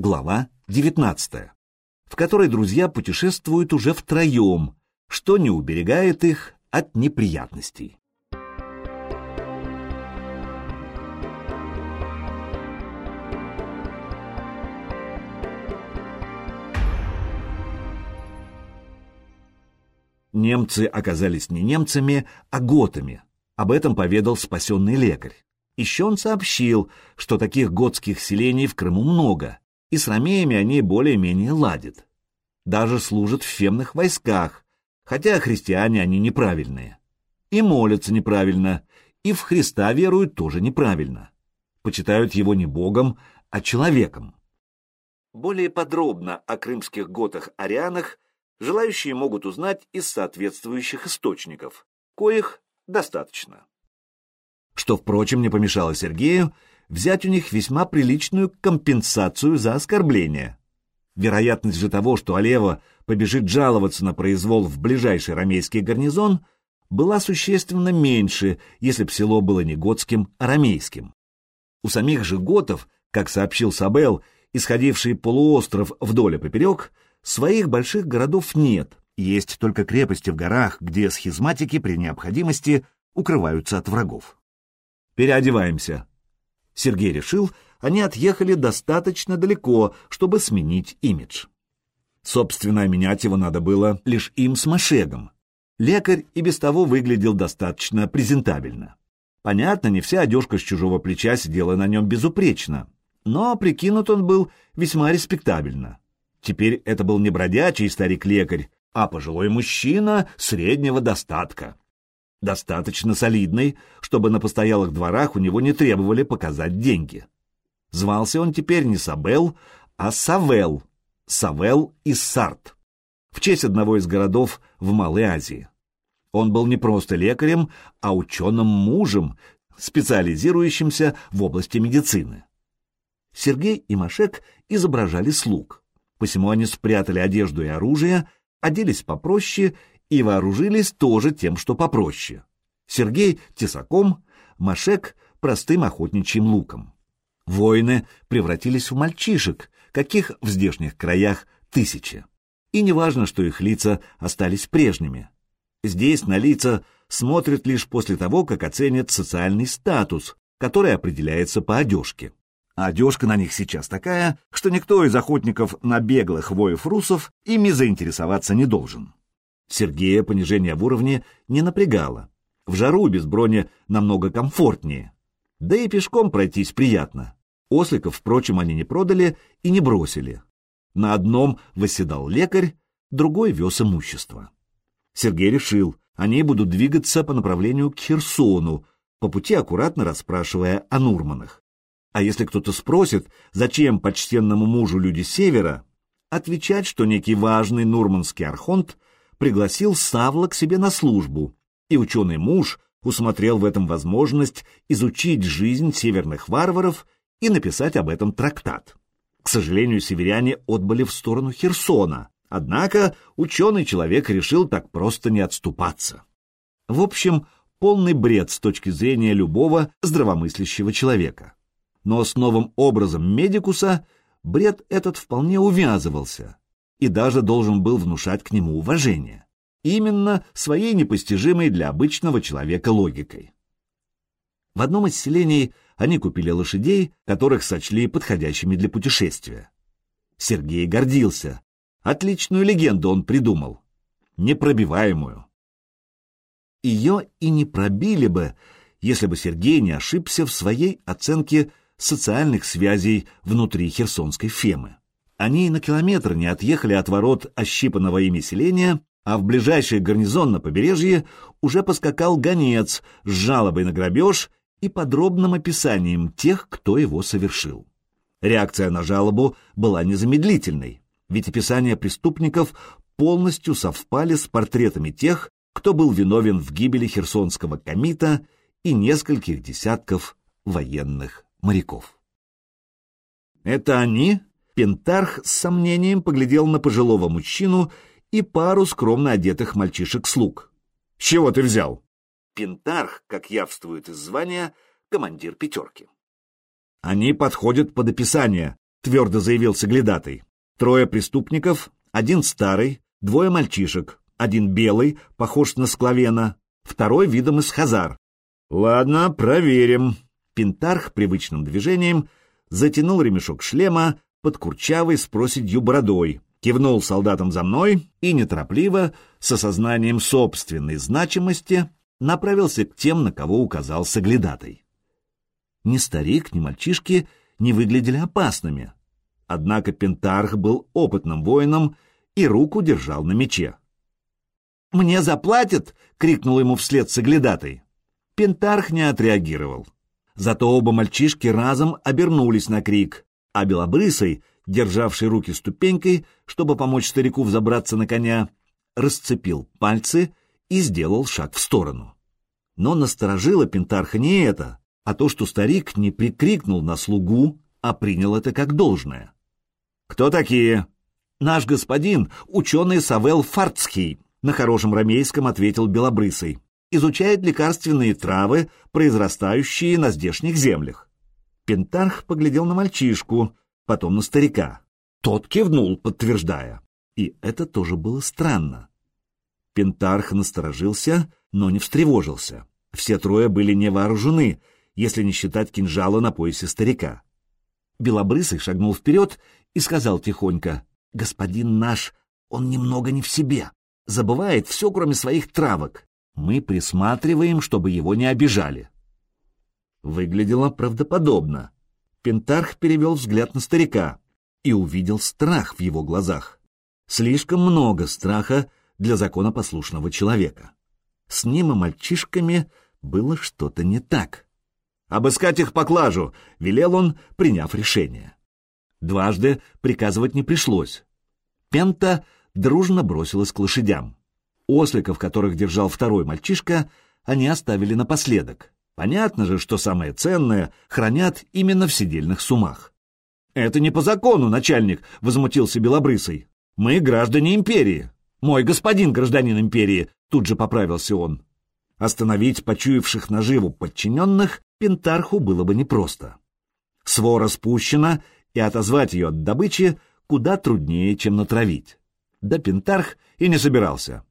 Глава 19, в которой друзья путешествуют уже втроем, что не уберегает их от неприятностей. Немцы оказались не немцами, а готами. Об этом поведал спасенный лекарь. Еще он сообщил, что таких готских селений в Крыму много, и с ромеями они более-менее ладят. Даже служат в фемных войсках, хотя христиане они неправильные. И молятся неправильно, и в Христа веруют тоже неправильно. Почитают его не богом, а человеком. Более подробно о крымских готах-арианах желающие могут узнать из соответствующих источников, коих достаточно. Что, впрочем, не помешало Сергею взять у них весьма приличную компенсацию за оскорбление. Вероятность же того, что Олева побежит жаловаться на произвол в ближайший рамейский гарнизон, была существенно меньше, если б село было не готским, а рамейским. У самих же готов, как сообщил Сабел, исходивший полуостров вдоль и поперек, Своих больших городов нет, есть только крепости в горах, где схизматики при необходимости укрываются от врагов. Переодеваемся. Сергей решил, они отъехали достаточно далеко, чтобы сменить имидж. Собственно, менять его надо было лишь им с Машегом. Лекарь и без того выглядел достаточно презентабельно. Понятно, не вся одежка с чужого плеча сидела на нем безупречно, но прикинут он был весьма респектабельно. Теперь это был не бродячий старик-лекарь, а пожилой мужчина среднего достатка. Достаточно солидный, чтобы на постоялых дворах у него не требовали показать деньги. Звался он теперь не Сабел, а Савел, Савел из Сарт, в честь одного из городов в Малой Азии. Он был не просто лекарем, а ученым мужем, специализирующимся в области медицины. Сергей и Машек изображали слуг посему они спрятали одежду и оружие, оделись попроще и вооружились тоже тем, что попроще. Сергей — тесаком, Машек — простым охотничьим луком. Воины превратились в мальчишек, каких в здешних краях тысячи. И неважно, что их лица остались прежними. Здесь на лица смотрят лишь после того, как оценят социальный статус, который определяется по одежке а одежка на них сейчас такая, что никто из охотников на беглых воев-русов ими заинтересоваться не должен. Сергея понижение в уровне не напрягало. В жару без брони намного комфортнее. Да и пешком пройтись приятно. Осликов, впрочем, они не продали и не бросили. На одном восседал лекарь, другой вез имущество. Сергей решил, они будут двигаться по направлению к Херсону, по пути аккуратно расспрашивая о Нурманах. А если кто-то спросит, зачем почтенному мужу люди севера, отвечать, что некий важный нурманский архонт пригласил Савла к себе на службу, и ученый муж усмотрел в этом возможность изучить жизнь северных варваров и написать об этом трактат. К сожалению, северяне отбыли в сторону Херсона, однако ученый человек решил так просто не отступаться. В общем, полный бред с точки зрения любого здравомыслящего человека но с новым образом медикуса бред этот вполне увязывался и даже должен был внушать к нему уважение. Именно своей непостижимой для обычного человека логикой. В одном из селений они купили лошадей, которых сочли подходящими для путешествия. Сергей гордился. Отличную легенду он придумал. Непробиваемую. Ее и не пробили бы, если бы Сергей не ошибся в своей оценке социальных связей внутри Херсонской Фемы. Они на километр не отъехали от ворот ощипанного ими селения, а в ближайший гарнизон на побережье уже поскакал гонец с жалобой на грабеж и подробным описанием тех, кто его совершил. Реакция на жалобу была незамедлительной, ведь описания преступников полностью совпали с портретами тех, кто был виновен в гибели Херсонского комита и нескольких десятков военных моряков. «Это они?» Пентарх с сомнением поглядел на пожилого мужчину и пару скромно одетых мальчишек-слуг. «С чего ты взял?» Пентарх, как явствует из звания, командир пятерки. «Они подходят под описание», — твердо заявил Соглядатый. «Трое преступников, один старый, двое мальчишек, один белый, похож на склавена, второй видом из хазар. Ладно, проверим». Пентарх привычным движением затянул ремешок шлема под курчавой с проседью бородой, кивнул солдатам за мной и неторопливо, с осознанием собственной значимости, направился к тем, на кого указал Соглядатой. Ни старик, ни мальчишки не выглядели опасными, однако Пентарх был опытным воином и руку держал на мече. «Мне заплатят!» — крикнул ему вслед Соглядатой. Пентарх не отреагировал. Зато оба мальчишки разом обернулись на крик, а Белобрысый, державший руки ступенькой, чтобы помочь старику взобраться на коня, расцепил пальцы и сделал шаг в сторону. Но насторожило Пентарха не это, а то, что старик не прикрикнул на слугу, а принял это как должное. «Кто такие?» «Наш господин, ученый Савел Фартский», — на хорошем ромейском ответил Белобрысый изучает лекарственные травы, произрастающие на здешних землях. Пентарх поглядел на мальчишку, потом на старика. Тот кивнул, подтверждая. И это тоже было странно. Пентарх насторожился, но не встревожился. Все трое были не вооружены, если не считать кинжала на поясе старика. Белобрысый шагнул вперед и сказал тихонько, «Господин наш, он немного не в себе, забывает все, кроме своих травок. Мы присматриваем, чтобы его не обижали. Выглядело правдоподобно. Пентарх перевел взгляд на старика и увидел страх в его глазах. Слишком много страха для законопослушного человека. С ним и мальчишками было что-то не так. «Обыскать их поклажу!» — велел он, приняв решение. Дважды приказывать не пришлось. Пента дружно бросилась к лошадям. Осликов, которых держал второй мальчишка, они оставили напоследок. Понятно же, что самое ценное хранят именно в сидельных сумах. «Это не по закону, начальник», — возмутился Белобрысый. «Мы граждане империи». «Мой господин гражданин империи», — тут же поправился он. Остановить почуявших наживу подчиненных Пентарху было бы непросто. Свора спущена, и отозвать ее от добычи куда труднее, чем натравить. Да Пентарх и не собирался.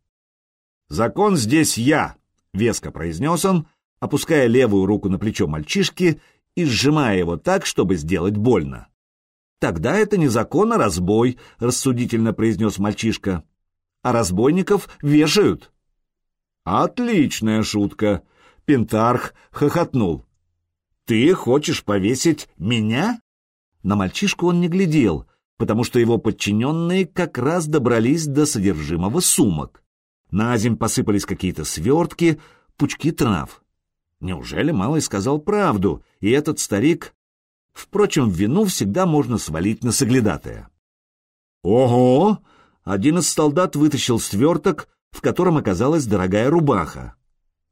«Закон здесь я», — веско произнес он, опуская левую руку на плечо мальчишки и сжимая его так, чтобы сделать больно. «Тогда это не закон, а разбой», — рассудительно произнес мальчишка. «А разбойников вешают». «Отличная шутка!» — Пентарх хохотнул. «Ты хочешь повесить меня?» На мальчишку он не глядел, потому что его подчиненные как раз добрались до содержимого сумок. На земь посыпались какие-то свертки, пучки трав. Неужели Малый сказал правду, и этот старик... Впрочем, вину всегда можно свалить на соглядатая. «Ого!» Один из солдат вытащил сверток, в котором оказалась дорогая рубаха.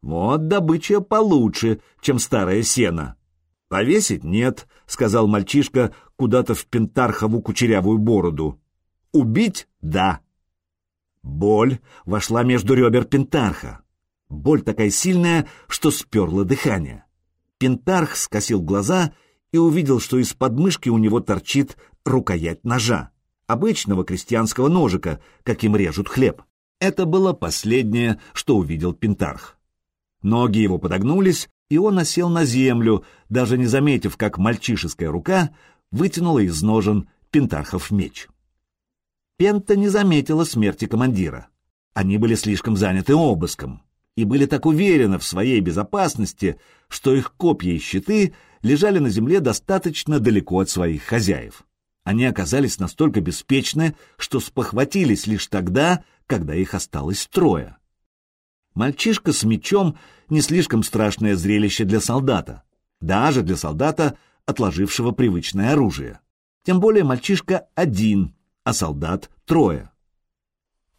«Вот добыча получше, чем старое сено». «Повесить нет», — сказал мальчишка куда-то в пентархову кучерявую бороду. «Убить — да». Боль вошла между ребер Пентарха. Боль такая сильная, что сперла дыхание. Пентарх скосил глаза и увидел, что из подмышки у него торчит рукоять ножа, обычного крестьянского ножика, каким режут хлеб. Это было последнее, что увидел Пентарх. Ноги его подогнулись, и он осел на землю, даже не заметив, как мальчишеская рука вытянула из ножен Пентархов меч. Пента не заметила смерти командира. Они были слишком заняты обыском и были так уверены в своей безопасности, что их копья и щиты лежали на земле достаточно далеко от своих хозяев. Они оказались настолько беспечны, что спохватились лишь тогда, когда их осталось трое. Мальчишка с мечом — не слишком страшное зрелище для солдата, даже для солдата, отложившего привычное оружие. Тем более мальчишка один, а солдат трое.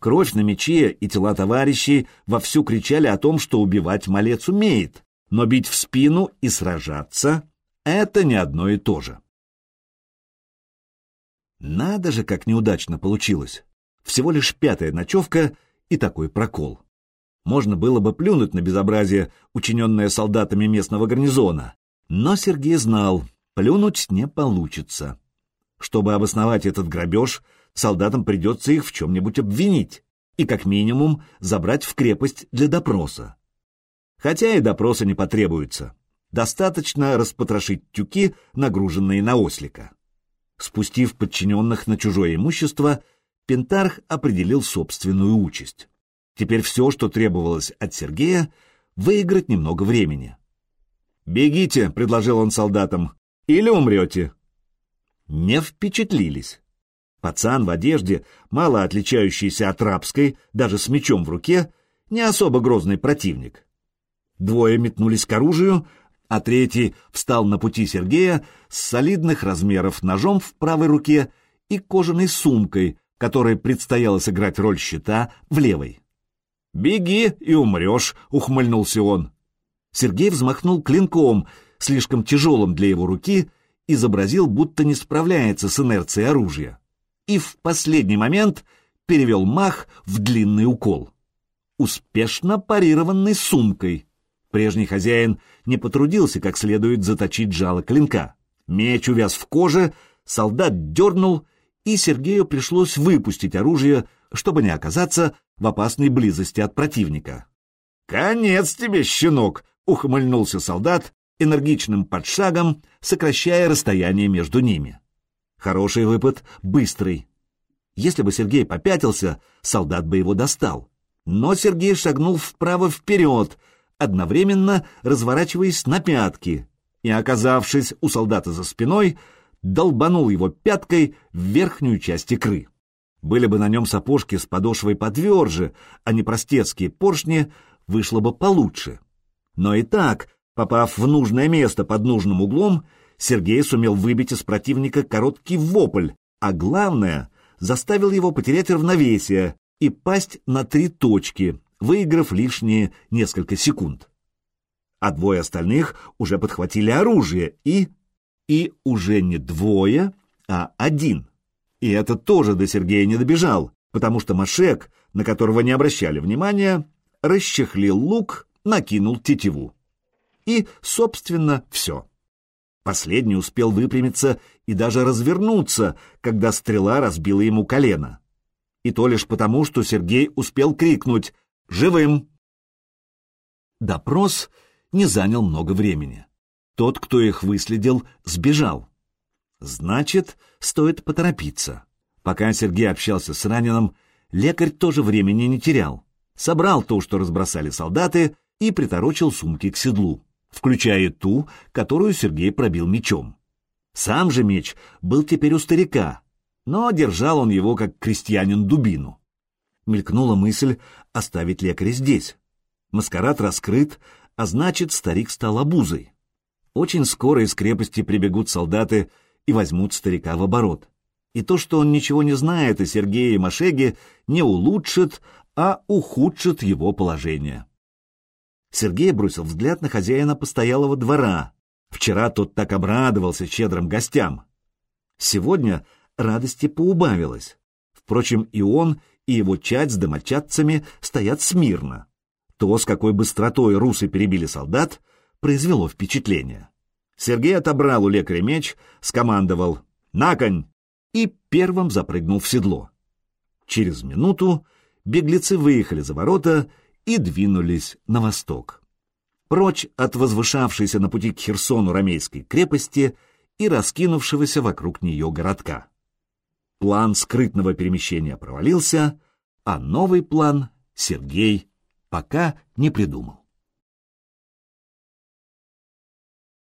Кровь на мече и тела товарищей вовсю кричали о том, что убивать малец умеет, но бить в спину и сражаться — это не одно и то же. Надо же, как неудачно получилось. Всего лишь пятая ночевка и такой прокол. Можно было бы плюнуть на безобразие, учиненное солдатами местного гарнизона, но Сергей знал, плюнуть не получится. Чтобы обосновать этот грабеж, солдатам придется их в чем-нибудь обвинить и как минимум забрать в крепость для допроса. Хотя и допроса не потребуется. Достаточно распотрошить тюки, нагруженные на ослика. Спустив подчиненных на чужое имущество, Пентарх определил собственную участь. Теперь все, что требовалось от Сергея, выиграть немного времени. «Бегите», — предложил он солдатам, — «или умрете». Не впечатлились. Пацан в одежде, мало отличающийся от рабской, даже с мечом в руке, не особо грозный противник. Двое метнулись к оружию, а третий встал на пути Сергея с солидных размеров ножом в правой руке и кожаной сумкой, которой предстояло сыграть роль щита в левой. «Беги и умрешь», — ухмыльнулся он. Сергей взмахнул клинком, слишком тяжелым для его руки, изобразил, будто не справляется с инерцией оружия. И в последний момент перевел мах в длинный укол. Успешно парированный сумкой. Прежний хозяин не потрудился как следует заточить жало клинка. Меч увяз в коже, солдат дернул, и Сергею пришлось выпустить оружие, чтобы не оказаться в опасной близости от противника. «Конец тебе, щенок!» — ухмыльнулся солдат, энергичным подшагом, сокращая расстояние между ними. Хороший выпад, быстрый. Если бы Сергей попятился, солдат бы его достал. Но Сергей шагнул вправо-вперед, одновременно разворачиваясь на пятки, и, оказавшись у солдата за спиной, долбанул его пяткой в верхнюю часть икры. Были бы на нем сапожки с подошвой потверже, а не простецкие поршни, вышло бы получше. Но и так, попав в нужное место под нужным углом, Сергей сумел выбить из противника короткий вопль, а главное, заставил его потерять равновесие и пасть на три точки, выиграв лишние несколько секунд. А двое остальных уже подхватили оружие и... И уже не двое, а один. И это тоже до Сергея не добежал, потому что Машек, на которого не обращали внимания, расчехлил лук, накинул тетиву. И, собственно, все. Последний успел выпрямиться и даже развернуться, когда стрела разбила ему колено. И то лишь потому, что Сергей успел крикнуть «Живым!». Допрос не занял много времени. Тот, кто их выследил, сбежал. Значит, стоит поторопиться. Пока Сергей общался с раненым, лекарь тоже времени не терял. Собрал то, что разбросали солдаты, и приторочил сумки к седлу, включая ту, которую Сергей пробил мечом. Сам же меч был теперь у старика, но держал он его как крестьянин дубину. Мелькнула мысль оставить лекаря здесь. Маскарад раскрыт, а значит, старик стал обузой. Очень скоро из крепости прибегут солдаты и возьмут старика в оборот. И то, что он ничего не знает о Сергее и Машеге, не улучшит, а ухудшит его положение. Сергей бросил взгляд на хозяина постоялого двора. Вчера тот так обрадовался щедрым гостям. Сегодня радости поубавилось. Впрочем, и он, и его чать с домочадцами стоят смирно. То, с какой быстротой русы перебили солдат, произвело впечатление. Сергей отобрал у лекаря меч, скомандовал «На конь!» и первым запрыгнул в седло. Через минуту беглецы выехали за ворота и двинулись на восток. Прочь от возвышавшейся на пути к Херсону ромейской крепости и раскинувшегося вокруг нее городка. План скрытного перемещения провалился, а новый план Сергей пока не придумал.